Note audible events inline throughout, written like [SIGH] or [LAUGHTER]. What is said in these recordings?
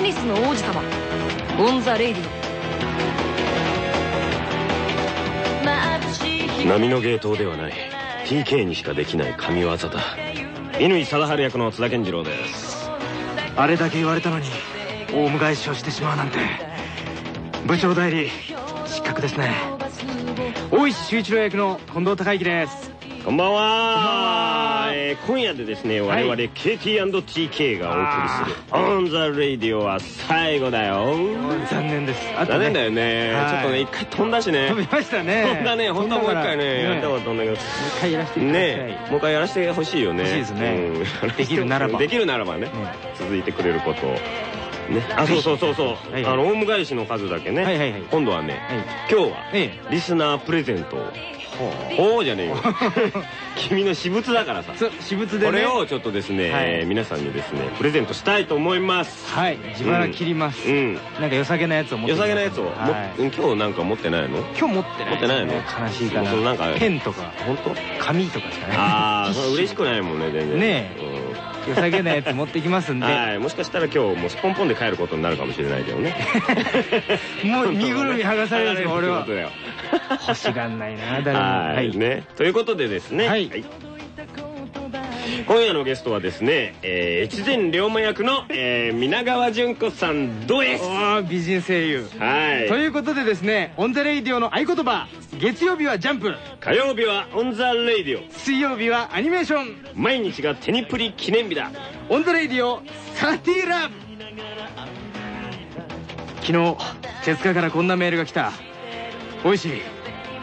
テニスの王子様。オン・ザ・レイディ。オ波の芸当ではない。TK にしかできない神業だ。乾貞治役の津田健次郎です。あれだけ言われたのにオウム返しをしてしまうなんて。部長代理失格ですね。大石秀一郎役の近藤孝之です。こんばんは。こんばんはえー今夜でですね我々 KT&TK がお送りする「 On the Radio」は最後だよ。残念です。残念だよね。はい。ちょっとね一回飛んだしね。飛びましたね。飛んだね。本当はもう一回ねやったこと飛んだけど。もう一回やらせてねもう一回やらせてほしいよね。ですね。うん。できるならば。できるならばね続いてくれることを。ね。あそうそうそうそう。あのオウム返しの数だけね。今度はねはい。今日はえ。リスナープレゼントをほうじゃねえよ。[LAUGHS] 君の私物だからさ。私物でね。これをちょっとですね、はい。えー皆さんにですねプレゼントしたいと思います。はい。自腹切ります。うん。なんか良さげなやつを持って良さげなやつを、もはい今日なんか持ってないの？今日持ってない。持ってないの？悲しいかなそうなんかペンとか。本当？紙とかですかねああティッシュ嬉しくないもんね全然。ね良さげなやつ持ってきますんで。はい。もしかしたら今日もうスポンポンで帰ることになるかもしれないけどね。[LAUGHS] もう身ぐるみ剥がされるよ俺は。欲しがんないな誰も。はい。ね。ということでですね。はい今夜のゲストはですね、えー、越前リョーマ役の、えー、皆川淳子さんどうです？美人声優。はい。ということでですね On the Radio の合言葉月曜日はジャンプ。火曜日は On the Radio。水曜日はアニメーション。毎日がテニプリ記念日だ。 On the Radio サティラブ昨日手塚からこんなメールが来た。おいしい。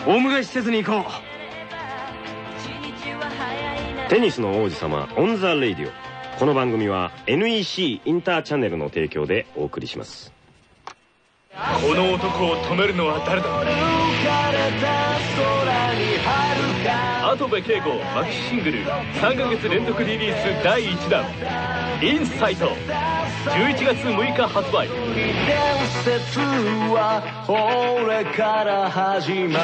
オウム返しせずに行こうテニスの王子様 On the Radio。この番組は NEC インターチャネルの提供でお送りします。この男を止めるのは誰だ？跡部景吾マキシシングル。3ヶ月連続リリース第1弾「インサイト」11月6日発売。高田博之の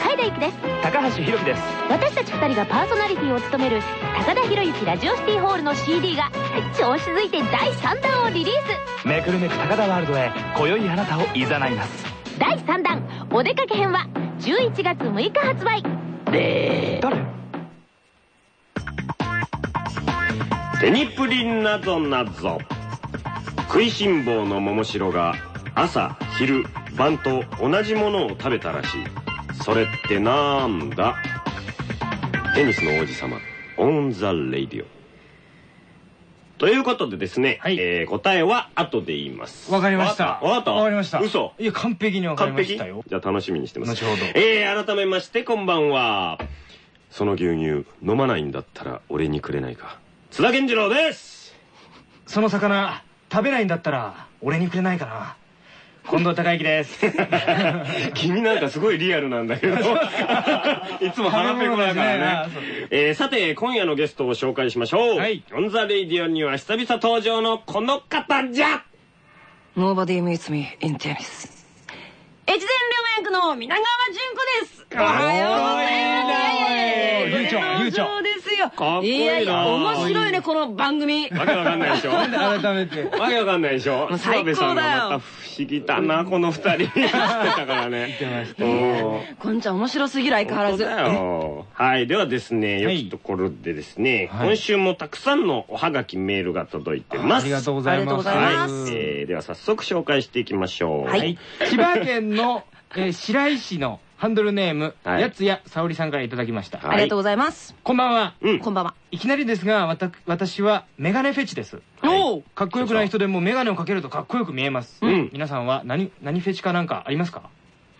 海田由紀です。高橋宏樹です。私たち2人がパーソナリティを務める高田博之ラジオシティホールの CD が調子づいて第3弾をリリース。めくるめく高田ワールドへ今宵あなたをいざないます。第3弾お出かけ編は11月6日発売。誰？テニプリなぞなぞ。食いしん坊の桃城が朝昼晩と同じものを食べたらしいそれってなんだ？テニスの王子様 On the Radio。ということでですね、はい。えー答えは後で言います。わかりました。わかった？わかりました。嘘。いや完璧にわかり完璧ましたよ。じゃあ楽しみにしてます。後ほど。えー、改めましてこんばんは。その牛乳飲まないんだったら俺にくれないか。津田健次郎です。その魚食べないんだったら俺にくれないかな近藤孝之です。[LAUGHS] 君なんかすごいリアルなんだけど。[LAUGHS] いつも腹ペコだからね。えーさて今夜のゲストを紹介しましょう、はい。 On the Radio には久々登場のこの方じゃ。Nobody beats me in tennis 越前龍馬役の皆川淳子です。おはようございます。流暢流暢。そうです。よかっこいいないやいや面白いねこの番組。わけわかんないでしょ？わ改めて。けわかんないでしょ？最高さんがまた不思議だなこの二人。知ってたからねてました。うん。こんちゃん面白すぎる相変わらず。はいではですね良きところでですね、はい。今週もたくさんのおはがきメールが届いてます。ありがとうございます。はい、えーでは早速紹介していきましょう。はいはい。千葉県の、えー白石のハンドルネーム、はい。やつやさおりさんからいただきました、はい。ありがとうございます。こんばんは。うん。こんばんは。いきなりですがわた私はメガネフェチです。おおかっこよくない人でもメガネをかけるとかっこよく見えます、うん。皆さんは何何フェチかなんかありますか？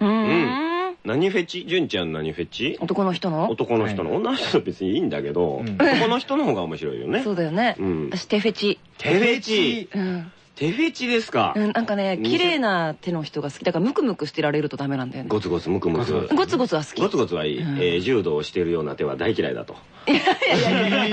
うーん。何フェチ？純ちゃん何フェチ？男の人の？男の人の、女の人は別にいいんだけど、うん。男の人の方が面白いよね。そうだよね。うん。私手フェチ？手フェチ。うん手フェチですか。うん、なんかね、綺麗な手の人が好き。だからムクムクしてられるとダメなんだよね。ゴツゴツムクムク。ゴツゴツは好き。ゴツゴツはいい、うん。えー柔道をしているような手は大嫌いだと。偏見偏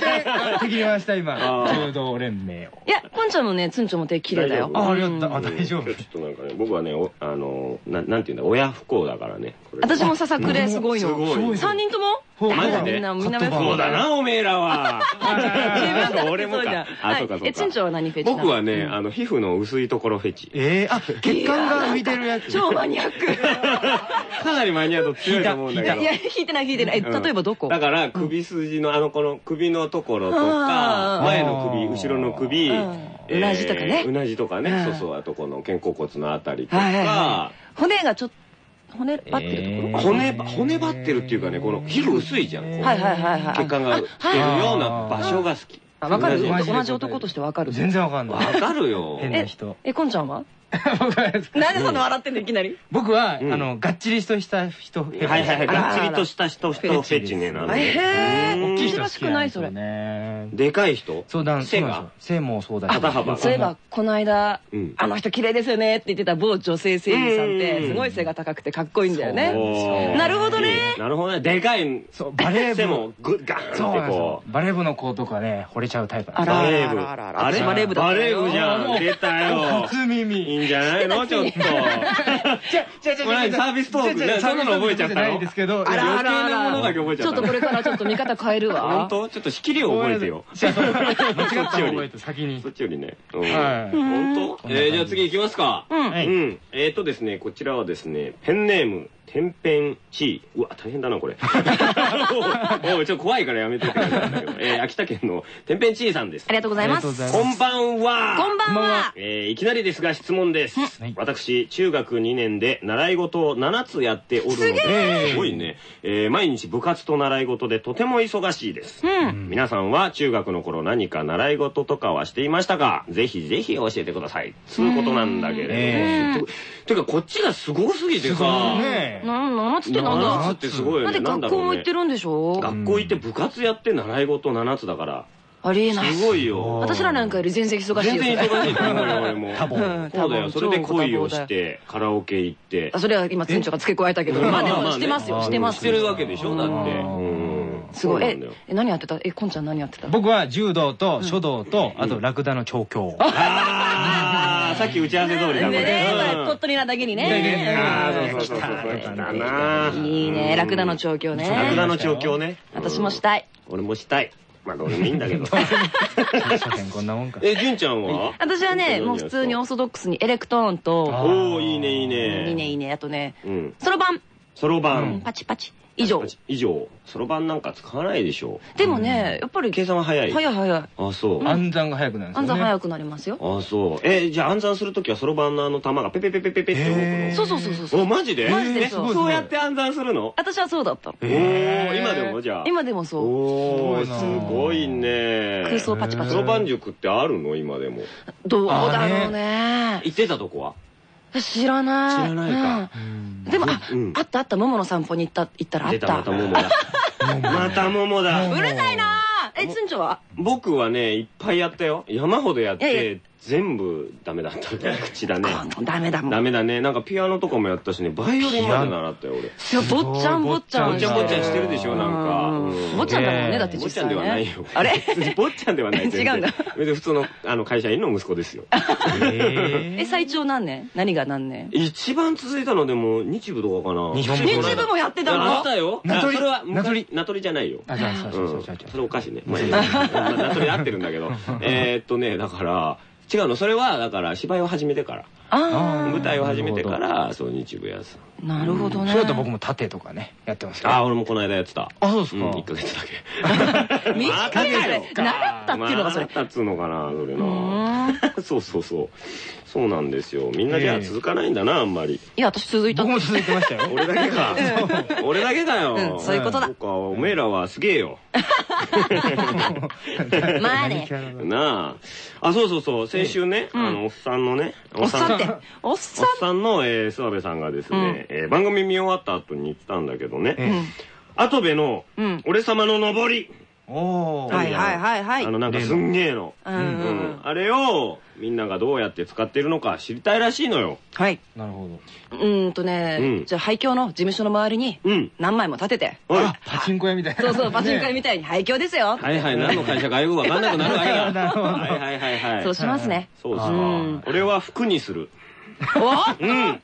見敵に回した今。柔道連盟を。いや、ポンちゃんもね、ツンチョも手綺麗だよ。大丈夫。あありがとう大丈夫。ちょっとなんかね僕はねおあのななんていうんだ親不幸だからね。私もささくれすごいの。すごい三人とも？マジで？みんだなおめえらは。[LAUGHS] 自分だって俺もそうじゃん。か。あそうかそうはいえ、ツンチョかは何フェチなの？僕はねあの皮膚の薄いところフェチ。ええあ血管が浮いてるやつ。超マニアック。[LAUGHS] かなりマニア度強いと思うんだけど。いや、引いてない引いてない。例えばどこ？だから首筋のあのこの首のところとか前の首後ろの首うなじとかね。うなじとかね。うん。そうそうあとこの肩甲骨のあたりとか。は骨がちょっと、骨張ってるところ？骨張ってるっていうかねこの皮膚薄いじゃん。こう。はいはいはいはい。血管が出るような場所が好き。あわかる。同じ同じ男としてわかる。全然わかんない。わかるよ。え変な人、え、こんちゃんは？僕はなんでそんな笑ってんのいきなり？僕は、うん。あのがっちりとした人はいはいはい。がっちりとした人人フェチねなんあ珍しくないそれ。ね。でかい人？そうだ背が？そうなんですよ。背もそうだし。肩幅。そういえば、この間うん、あの人綺麗ですよねって言ってた某女性声優さんっうん。て、すごい背が高くてかっこいいんだよね。なるほどね。なるほどね。でかい。そうバレー部。背もグッガーンってこう。バレー部の子とかね惚れちゃうタイプなんあですよ。らバレー部。あれ私バレー部だバレー部じゃん。出たよ。初耳。いいんじゃないの？ちょっと。じゃじゃじゃサービストークね。そんなの覚えちゃったの？ないですけどあらあらちょっとこれからちょっと見方変える本わ。当？ちょっと仕切りを覚えてよ。じゃあそう間違ったの覚えて先に。そっちよりね。うん。はい本当えーじゃあ次行きますか。うん。えっとですね、こちらはですね、ペンネーム、てんぺんちー。うわ、大変だな、これ。[LAUGHS] おいちょっと怖いからやめてって感じなんだ。えー秋田県のてんぺんちーさんですあ。りがとうございます。こんばんは。こんばんは。えーいきなりですが質問です。はい私、中学2年で習い事を7つやっておるので、えすごいね、えー毎日部活と習い事でとても忙しいです。うん。皆さんは中学の頃何か習い事とかはしていましたか？ぜひぜひ教えてください。そうことなんだけれども。てかこっちがすごすぎてすごいさ、ねなん、7つってなん7つだってすごいよね。だって学校も行ってるんでしょ？学校行って部活やって習い事7つだから、ありえない。すごいよ。私らなんかより全然忙しい全然忙しいと思うよ、俺も。[LAUGHS] 多忙そうだよ。それで恋をして、カラオケ行ってあ。それは今、店長が付け加えたけど。まあでも、してますよ、してますしてるわけでしょだって。すごい。え何やってた？え、こんちゃん何やってた？僕は柔道と書道とあとラクダの調教あーさっき打ち合わせ通りだもんね鳥取なだけにねね。あーそうそうそうそう。来たないいね、ラクダの調教ね。ラクダの調教ね。私もしたい。俺もしたい。まあどうでもいいんだけど。こんなもんかえ、純ちゃんは？私はね、もう普通にオーソドックスにエレクトーンと、おー、いいね、いいね。いいねいいね、あとね、うん。そろばん、そろばん。パチパチ、以上。以上。そろばんなんか使わないでしょ。でもね、やっぱり、計算は早い。早い早い。あ、そう。暗算が早くなる暗算早くなりますよ。あ、そう。え、じゃあ暗算するときはそろばんのあの玉がペペペペペペって動くそうそうそうそうの。お、マジで？マジでそうえそうやって暗算するの？私はそうだった。おー、今でもじゃあ。今でもそう。おー、すごいなすごいね。空想パチパチそろばん塾ってあるの？今でも。どうだろうね。行ってたとこは？知らない。知らないかうんでも、あうん、あったあった、桃の散歩に行った、行ったらあ出ったた。また桃だ。また桃だ。うるさいなえ、つんちょは？僕はね、いっぱいやったよ。山ほどやっいやいて、全部ダメだったね。[LAUGHS] 口だね。ダメだもん。ダメだね。なんかピアノとかもやったしね、バイオリンまで習ったよ、俺。いや、坊ちゃん坊ちゃん。坊ちゃん坊ちゃんしてるでしょなんか坊ちゃんだもんね、ねだって。坊ちゃんではないよ。あれ？[LAUGHS] 坊ちゃんではない。違うんだ。別に普通のあの会社員の息子ですよ。え [LAUGHS] え、最長何年？何が何年？一番続いたのでも日舞とかかな。日舞もやってたあのったよ。名取？あそれは名取？名取じゃないよ。あじゃあそうそうそううんそうそうそれおかしいね。名取合ってるんだけど。えーっとね、だから、違うの。それは、だから芝居を始めてから。あ舞台を始めてから、そう、日舞やつ。あ、なるほどね。それだと僕も盾とかねやってますけどああ、俺もこの間やってた。あそうですかうん、1ヶ月だけ。[LAUGHS] 短いまたそれ習ったっていうのがそれ習ったっつうのかな、それな。[LAUGHS] そうそうそう。そうなんですよ。みんなじゃあ続かないんだな、あんまり。いや、私続いた僕。も続いてましたよ俺だけか。[LAUGHS] 俺だけだよ。うんそういうことだか、おめえらはすげえよ。まあね。なあ。あ、そうそうそう。先週ね、うんあの、おっさんのね、おっさんって。おっおっささんの、えー、諏訪部さんがですね、えー番組見終わった後に言ってたんだけどね、えん。うん。跡部のうん。俺様の登り、おはいはいはいはいあのなんかすんげえの。うんううんんあれをみんながどうやって使ってるのか知りたいらしいのよ。はいなるほどうーんとね、うんじゃあ廃墟の事務所の周りにうん。何枚も立てて。あパチンコ屋みたいなそうそうパチンコ屋みたいに廃墟ですよ、はいはい、何の会社かよくわかんなくなるわけだ。[LAUGHS] なるほどはいはいはいはい。そうしますね、そうですう。俺は服にする。おうん。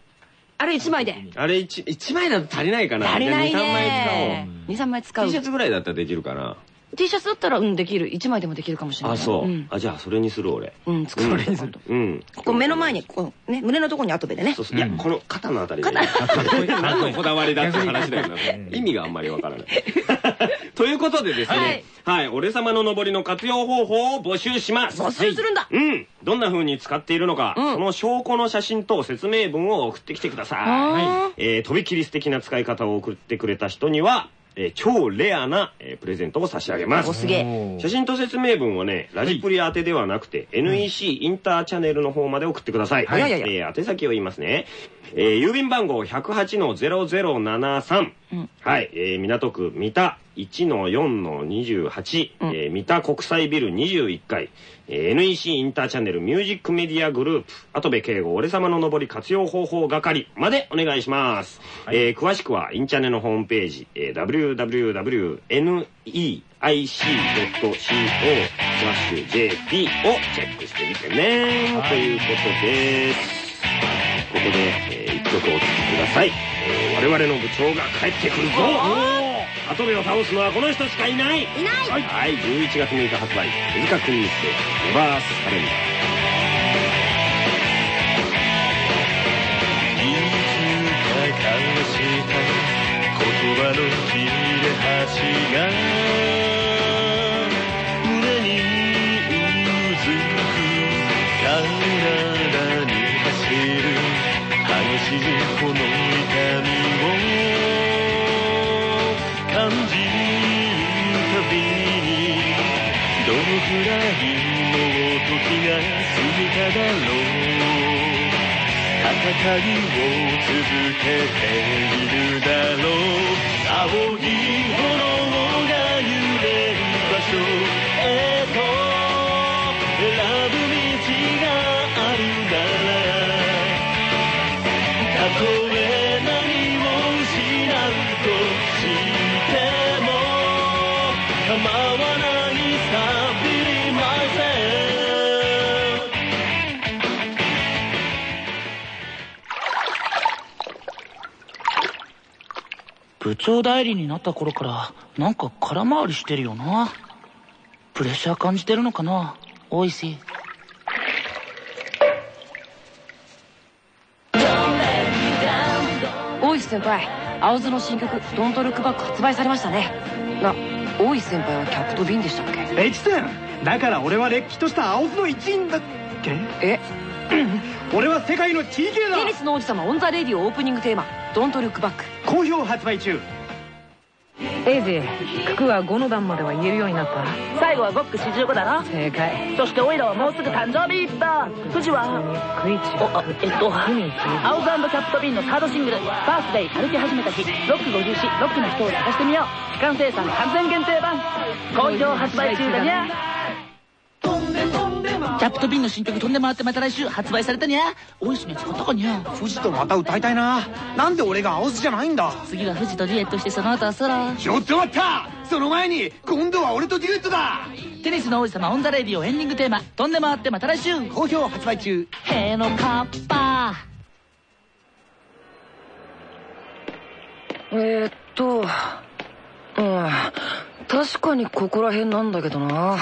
あれ1枚であれ一一枚だと足りないかな。足りないじゃあ二三枚ね23枚使使おう。う T シャツぐらいだったらできるかな。T シャツだったらうんできる1枚でもできるかもしれないあ、そう。んあ、じゃあそれにする俺。うん作る今度うん。ここ目の前にこうね胸のところに後でねそうそう。いや、この肩のあたりで。何のこだわりだって話だよな。[LAUGHS] 意味があんまりわからない。[LAUGHS] ということでですね、はい、俺様の登りの活用方法を募集します。募集するんだうん。どんな風に使っているのか、うんその証拠の写真と説明文を送ってきてください。とびきり素敵な使い方を送ってくれた人には、えー超レアな、えープレゼントを差し上げます。おすげえ写真と説明文はね、ラジプリ宛てではなくて、NEC インターチャンネルの方まで送ってください。はいはいはいえー宛先を言いますね。えー郵便番号108-0073。うん。はい、えー港区三田1-4-28、うん。えー三田国際ビル21階、えー NEC インターチャンネルミュージックメディアグループ、跡部景吾俺様の登り活用方法係までお願いします。えー詳しくはインチャネのホームページ、えー www.neic.co スラッシュ JP をチェックしてみてね、ということです。ここで、えー一曲お聴きください、えー我々の部長が帰ってくるぞ。跡部を倒すのはこの人しかいない。いない。はい、11月6日発売。手塚くんにしてネバーサレン。ダーいつか交わした言葉の切れ端が胸にうずく。体に走る激しいこの痛みを感じるたびにどのくらいの時が過ぎただろう。戦いを続けているだろう青い炎が揺れる場所長代理になった頃からなんか空回りしてるよな。プレッシャー感じてるのかな。大石大石先輩青津の新曲「ドントルックバック」発売されましたね。な大石先輩はキャップと瓶でしたっけ？越前だから俺はれっきとした青津の一員だっけ？え？[CLEARS THROAT] 俺は世界の TK テニだスの王子様オン・ザ・レディオオープニングテーマ「ドントルックバック好評発売中。エイジ九九は5の段までは言えるようになった。最後はゴック四十五だろ。正解。そしてオイラはもうすぐ誕生日だ。富士はクイチおあえっと青ズキャップとビンのサードシングル「バースデイ歩き始めた日。ロック54ロックの人を探してみよう。期間生産完全限定版。好評発売中だにゃキャップとビンの新曲飛んで回ってまた来週発売されたにゃ。大石のやつ買ったかにゃ。不二とまた歌いたいな。なんで俺が青津じゃないんだ。次は不二とデュエットしてその後は空。ちょっと待った。その前に今度は俺とデュエットだ。テニスの王子様 On the Radio エンディングテーマ。飛んで回ってまた来週。好評発売中。へのカッパえー、っと。うん。確かにここら辺なんだけどな。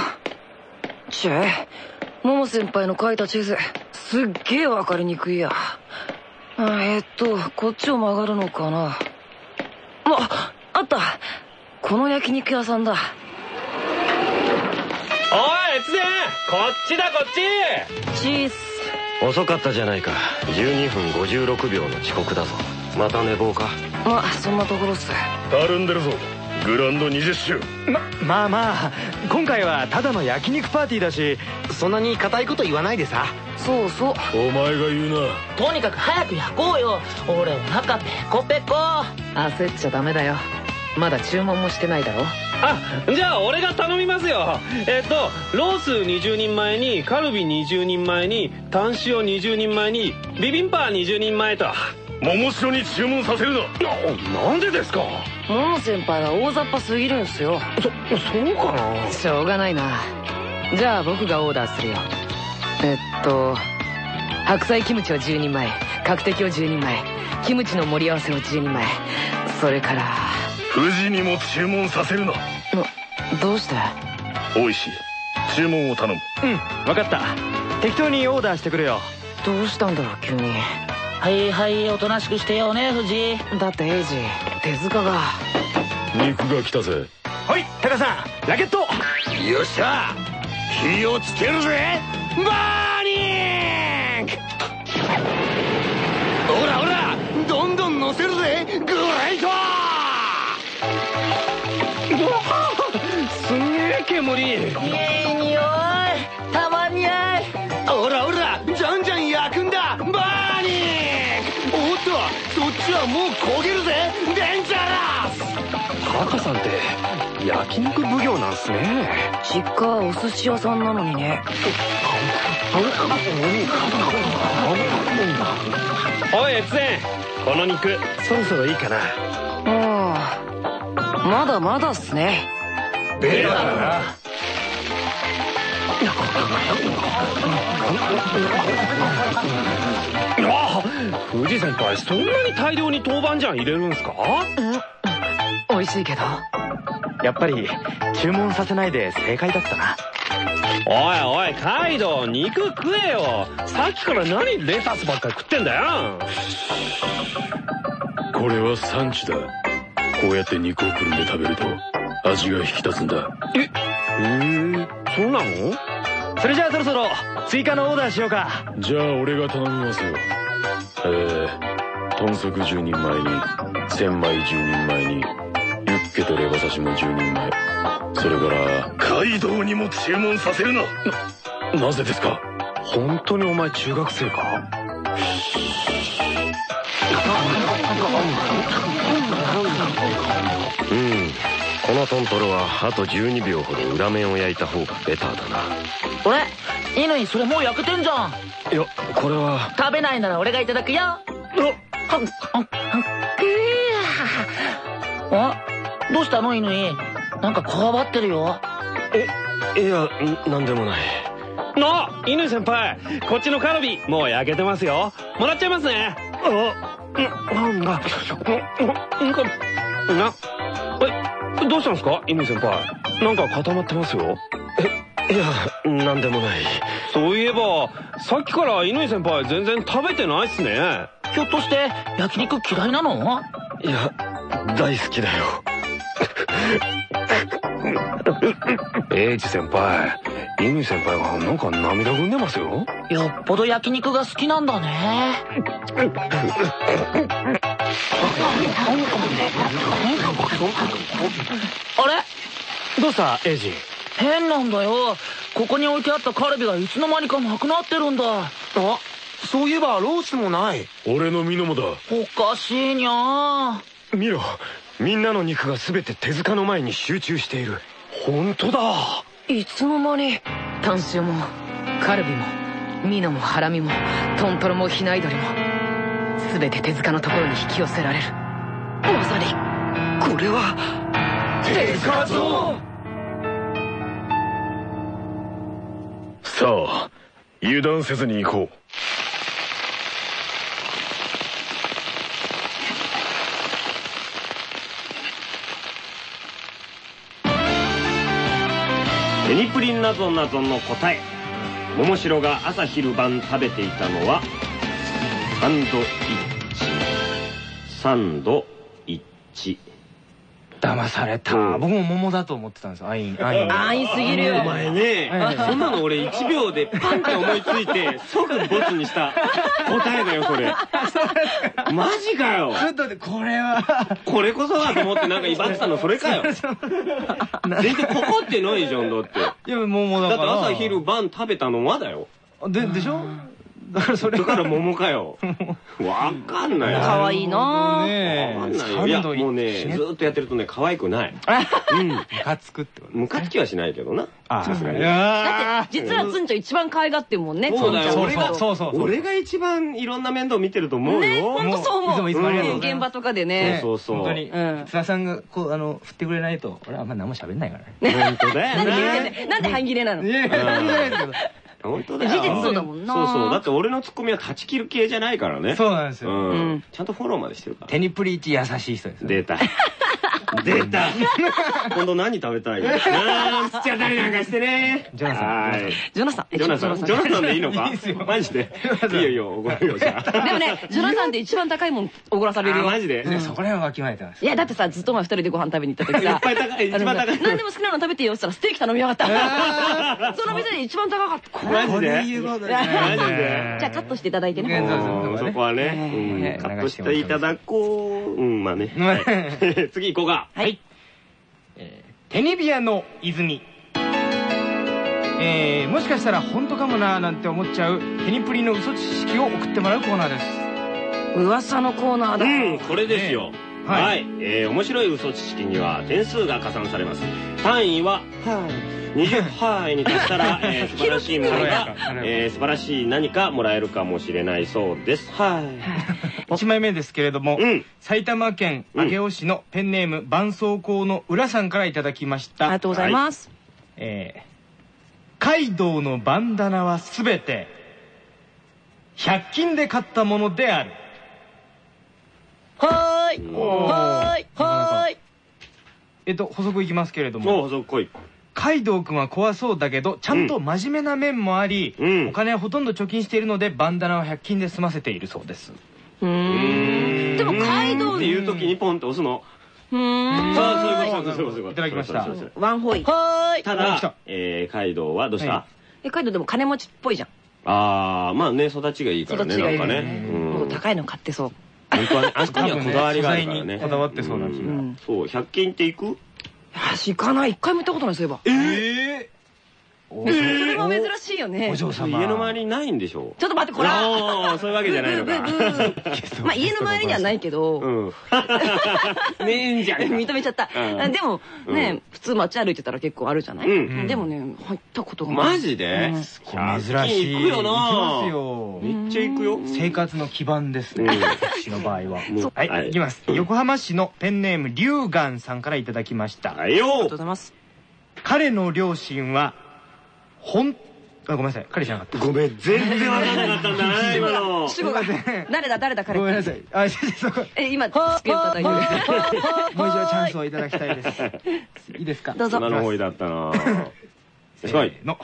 ちぇモモ先輩の描いた地図。すっげえわかりにくいや。あえー、っとこっちを曲がるのかな。ああった。この焼肉屋さんだ。おい越前。こっちだこっち。チーズ。遅かったじゃないか。12分56秒の遅刻だぞ。また寝坊か？まあそんなところっす。たるんでるぞグランド20周ままあまあ今回はただの焼肉パーティーだしそんなに固いこと言わないでさ。そうそう。お前が言うな。とにかく早く焼こうよ。俺お腹ペコペコ。焦っちゃダメだよ。まだ注文もしてないだろ。あじゃあ俺が頼みますよ。えっとロース20人前にカルビ20人前にタン塩20人前にビビンパ20人前と桃城に注文させるな。なんでですか？モモ先輩は大雑把すぎるんすよ。そそうかな？しょうがないな。じゃあ僕がオーダーするよ。えっと白菜キムチを10人前角的を10人前キムチの盛り合わせを10人前それから富士にも注文させるな。どうして？大石注文を頼む。うん分かった。適当にオーダーしてくれよ。どうしたんだろう急にはいはいおとなしくしてよね不二。だってエイジ手塚が。肉が来たぜ。はいタカさんラケット。よっしゃ。火をつけるぜ。 Burning。ほらほらどんどん乗せるぜ。 Greatすげえ煙。いい匂いもう焦げるぜ。デンジャラス。タカさんって焼肉奉行なんすね。実家はお寿司屋さんなのにね。おい越前。この肉そろそろいいかな。ああまだまだっすね。ベラだなあ藤先輩そんなに大量に豆板醤入れるんすか？美味しいけど。やっぱり注文させないで正解だったな。おいおいカイドウ肉食えよ。さっきから何レタスばっかり食ってんだよ。これは産地だ。こうやって肉をくるんで食べると味が引き立つんだ。へえそうなの？それじゃあそろそろ追加のオーダーしようか。じゃあ俺が頼みますよえー、豚足10人前に千枚10人前にユッケとレバ刺しも10人前。それからカイドウにも注文させるな。ななぜですか？本当にお前中学生か？うんこのトントロはあと12秒ほど裏面を焼いた方がベターだな。俺乾それもう焼けてんじゃん。いやこれは。食べないなら俺がいただくよ。あどうしたの乾？なんかこわばってるよ。いやなんでもない。なあ乾先輩。こっちのカルビもう焼けてますよ。もらっちゃいますね。あなんだなんかなえどうしたんですか？乾先輩。なんか固まってますよ。えいやなんでもない。そういえばさっきから乾先輩全然食べてないっすね。ひょっとして焼肉嫌いなの？いや大好きだよ。英二先輩乾先輩がなんか涙ぐんでますよ。よっぽど焼肉が好きなんだね [LAUGHS] あれ？どうした？エイジ。変なんだよ。ここに置いてあったカルビがいつの間にかなくなってるんだ。あ？そういえばロースもない。俺の身のもだ。おかしいにゃ見ろ。みんなの肉が全て手塚の前に集中している。本当だ。いつの間に。タン塩もカルビもミノもハラミもトントロもヒナイドリも全て手塚のところに引き寄せられる。まさにこれは。手塚ゾさあ油断せずに行こう。テニプリンなぞなぞの答え。桃城が朝昼晩食べていたのはサンドイッチサンドイッチ騙された。僕も桃だと思ってたんですよ。安易安易に安易すぎるよ。お前ねそんなの俺1秒でパンって思いついて [LAUGHS] 即ボツにした。答えだよそれ。[LAUGHS] マジかよ。ちょっとこれは。これこそだと思ってなんか威張ってたのそれかよ。[LAUGHS] 全然ここってないじゃんだって。だいや桃だってから朝昼晩食べたのはだよ。ででしょ？だからそれだから桃かよ。[LAUGHS] わかんない。よかわいいな。ねわかんないよ。もうねずーっとやってるとね可愛くない。うん。ムカつくってことムカつきはしないけどな。あさすがに。だって実はつんちゃん一番可愛がってるもんねそうだよ。俺がそうそう俺が一番いろんな面倒見てると思うよ。ねほんとそう思う。現場とかでね。そうそうそう。本当に。うん津田さんがこうあの振ってくれないと俺はあんま何も喋んないからね。本当だよなんで言ってん。ねなんで半切れなの？いやいや何もないですけど本当だよ。事実そうだもんな。そうそう。だって俺のツッコミは断ち切る系じゃないからね。そうなんですよ。うん。うん。ちゃんとフォローまでしてるから。テニプリ一優しい人ですよ。出た出た。今度何食べたい？なんつっちゃったりなんかしてね。ジョナサン。はい。ジョナサン。えジョナサン。ジョナサン。でいいのか？いいっすよ。マジで？いいよいいよおごるよじゃあ。でもねジョナサンって一番高いもんおごらされるよ。あマジで？ねそこら辺はわきまえてますい。やだってさずっと前二人でご飯食べに行った時さいっぱい高い。一番高い。何でも好きなの食べていいよって言ったらステーキ頼みやがった。[LAUGHS] その店で一番高かった。で？じゃあカットしていただいてね。ねそこはね。カットしていただこう。うんまあね。はい。[LAUGHS] 次行こうか。はい。テニビアの泉。えーもしかしたら本当かもなーなんて思っちゃうテニプリの嘘知識を送ってもらうコーナーです。噂のコーナーだ。うんこれですよはい。はい。えー面白い嘘知識には点数が加算されます。単位は20範囲に達したら、[LAUGHS] えー素晴らしいものが、えー素晴らしい何かもらえるかもしれないそうです。はい。1枚目ですけれども、うん。埼玉県上尾市のペンネーム絆創膏の浦さんからいただきました。ありがとうございます。えーカイドウのバンダナはすべて100均で買ったものである。はーい。はーいはーい。えっと補足いきますけれども。うも細こい。カイドウ君は怖そうだけどちゃんと真面目な面もあり、うん。お金はほとんど貯金しているのでバンダナは100均で済ませているそうです。うーん。でもカイドウ。っていう時にポンって押すの。うーん。そうそういうことそういうことそういうこと。いただきました。ワンホイ。はーい。ただえーカイドウはどうした、はえカイドウでも金持ちっぽいじゃん。ああまあね育ちがいいからねなんかね。高いの買ってそう本当はねあそこにはこだわりがあるからね。こだわってそうな気が。ん。そう100均っていく？よし行かない。一回も行ったことないそういえば。ええそれは珍しいよね。お嬢様。家の周りにないんでしょちょっと待ってこれ。あーそういうわけじゃないのか。[LAUGHS] まあ家の周りにはないけど。うん。ねえんじゃん [LAUGHS] 認めちゃった。うん。でもうん。ね普通街歩いてたら結構あるじゃない。うん。でもね入ったことがない。マジで？うん。珍しい。行くよな。行きますよ。めっちゃ行くよ。生活の基盤ですね。うん。私の場合は。はい、はい。い、きます。横浜市のペンネーム龍岩さんからいただきました、はいよ。ありがとうございます。彼の両親はほんあごめんなさい。彼じゃなかった。ごめん全然わかんなかったんだ。な今の主語が誰だ誰だ彼ごめんなさい。あ先生そこえ今つけただけもう一度チャンスをいただきたいです。いいですか？どうぞ。今の方位だったな。[LAUGHS] すごい。せーの。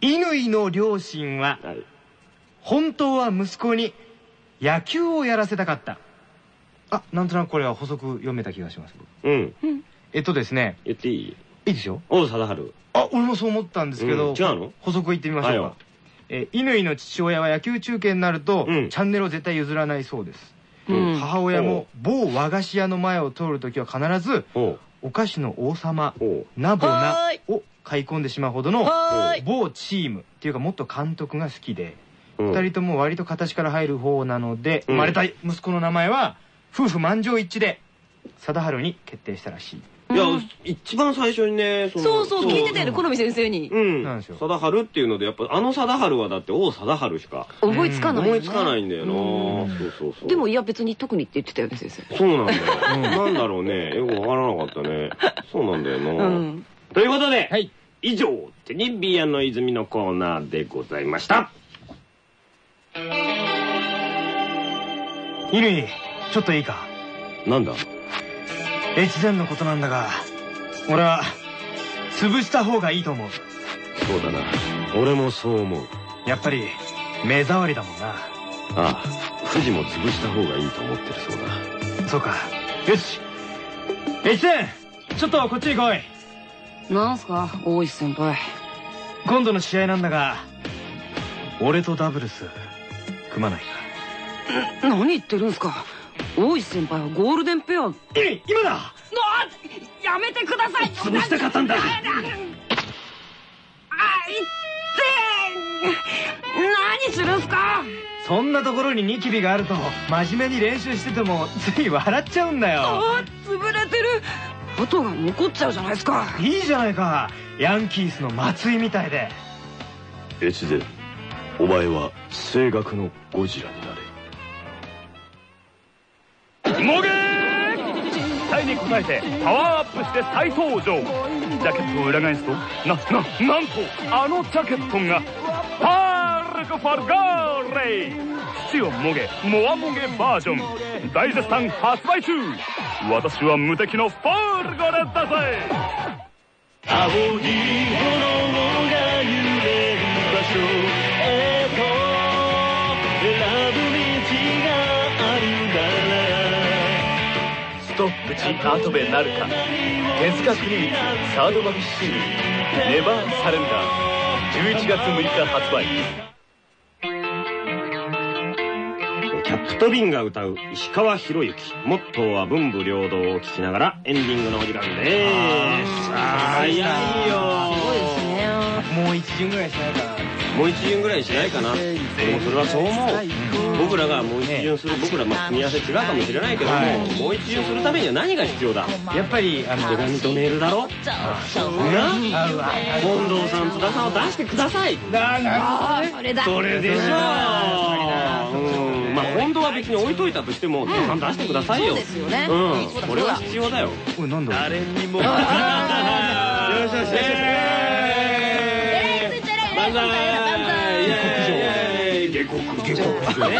乾の両親ははい。本当は息子に野球をやらせたかった。あなんとなくこれは補足読めた気がします。うん。えっとですね。言っていい？いいですよ王貞治。あ俺もそう思ったんですけど、うん違うの？補足言ってみましょうか。えー乾の父親は野球中継になると、うん。チャンネルを絶対譲らないそうです、うん。母親も某和菓子屋の前を通るときは必ずおう。お菓子の王様おう。ナボナはーい。を買い込んでしまうほどのはーい。某チームっていうかもっと監督が好きで、うん。二人とも割と形から入る方なので、うん。生まれた息子の名前は夫婦満場一致で貞治に決定したらしいいや一番最初にねのそうそう聞いてたよね好み先生に。うん。なんですよ。貞治っていうのでやっぱあの貞治はだって王貞治しか。思いつかない思いつかないんだよな。そうそうそう。でもいや別に特にって言ってたよね先生。そうなんだよ。なんだろうね。よくわからなかったね。そうなんだようなん。ということではい。以上テニビアの泉のコーナーでございました。乾ちょっといいか？なんだ？越前のことなんだが俺は潰した方がいいと思う。そうだな。俺もそう思う。やっぱり目障りだもんな。ああ富士も潰した方がいいと思ってるそうだ。そうか。よし。越前ちょっとこっちに来い。なんすか大石先輩。今度の試合なんだが俺とダブルス組まないか。何言ってるんすか大石先輩はゴールデンペア。い今だ。あやめてください。潰したかったんだ。あいって何するんすか？そんなところにニキビがあると真面目に練習しててもつい笑っちゃうんだよ。あ潰れてる。跡が残っちゃうじゃないですか。いいじゃないか。ヤンキースの松井みたいで。越前お前は声楽のゴジラになれもげー期待に応えてパワーアップして再登場。ジャケットを裏返すとなななんとあのジャケットがパールクファルガーレイ。父をもげモアもげバージョン。大絶賛発売中。私は無敵のファールゴレだぜ青い炎がらストップチアートベなるか。手塚クリニックサードマフィッシングネバーサレンダー。11月6日発売。キャプトビンが歌う石川博之。モットーは文武両道を聞きながらエンディングのお時間です。早いよもう一巡ぐらいしないかなもう一巡ぐらいしないかな。でもそれはそう思う。僕らがもう一巡する僕らまあ組み合わせ違うかもしれないけども、もう一巡するためには何が必要だ？やっぱりあの手紙とメールだろ？な近藤さん津田さんを出してください。それだそれでしょう。うん。まあ本当は別に置いといたとしても津田さん出してくださいよ。そうですよね。うん。これは必要だよ。これなんだ？ろう誰にも。[LAUGHS] よしよしよし。えらいついてらい万歳下克上下克ね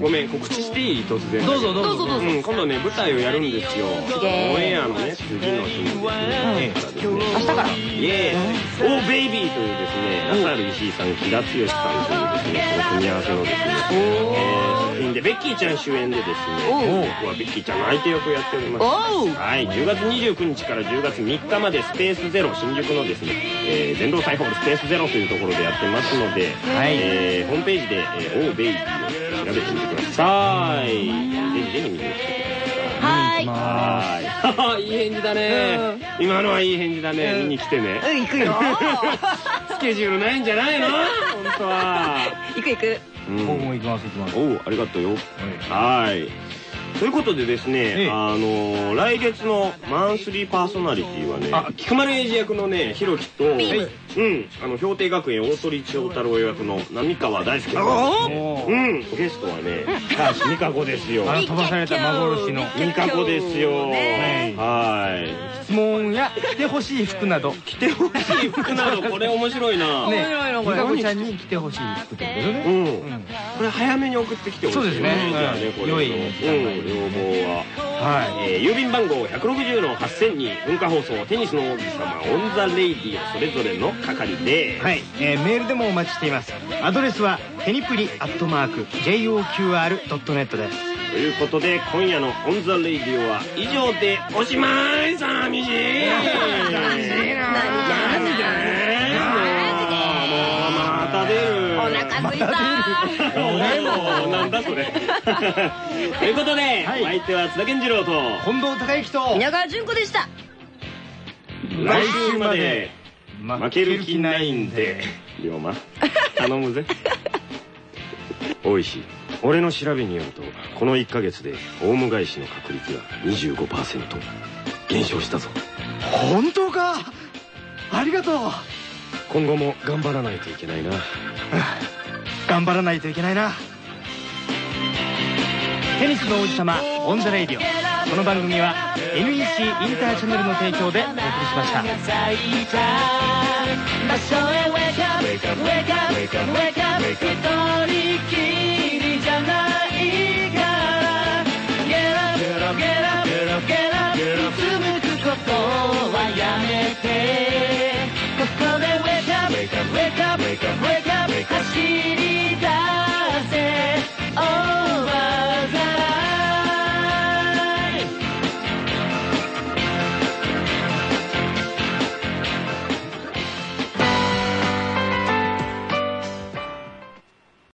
ごめん告知していい突然どうぞどうぞどうぞ。うん今度ね舞台をやるんですよ。オンエアのね次の日にですね明日から。イエーイ。オーベイビーというですねラサール石井さん木田剛さんというですねこの組み合わせのですね。えー。作品でベッキーちゃん主演でですね僕はベッキーちゃんの相手役をやっております。はい。10月29日から10月3日までスペースゼロ新宿のですねえー全労祭ホールスペースゼロというところでやってますのではい。えーホームページで「えーオーベイビー」を調べてみてください。ぜひぜひ見てみてください。はい。はい。[LAUGHS] いい返事だね。今のはいい返事だね。見に来てね。うん行くよ。[LAUGHS] スケジュールないんじゃないの？本当は。行く行くうん僕も行きます行きますおう、ありがとうよ。はい。ということでですね、ええ。あのー来月のマンスリーパーソナリティはね、あ、菊丸英二役のね、ひろきと、うん、あの、氷定学園大鳥長太郎役の浪川大輔うん、ゲストはね、高橋美香子ですよ。飛ばされた幻の美香子ですよ。ね。はい。質問や着てほしい服など。着てほしい服など、[LAUGHS] これ面白いな。ね。白いなこれ美香子ちゃんに着てほしい服ってことうね。ん。うん。これ早めに送ってきてほしいそうですね。じゃあね、これ要望は。はえー郵便番号160の8000に文化放送テニスの王子様 On the Radio それぞれの係で、い、はい。えーメールでもお待ちしています。アドレスはテニプリアットマーク JOQR.net です。ということで今夜の「 On the Radio」は以上でおしまい寂しい寂しいななんでもうまた出るお腹すいた俺もなんだそれ。[LAUGHS] ということで、はい。お相手は津田健次郎と。近藤孝之と。皆川淳子でした。来週まで負負ける気ないんで。リョーマ頼むぜ。[LAUGHS] 大石俺の調べによるとこの1ヶ月でオウム返しの確率が25%減少したぞ。本当か？ありがとう。今後も頑張らないといけないな [LAUGHS] 頑張らないといけないな。テニスの王子様 on the Radio。この番組は NEC インターチャネルの提供でお送りしました。一人きここで Wake up, wake up, wake up, wake 走り Oh.